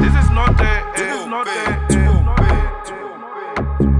This is not a, a, not a, a, not a, a, not a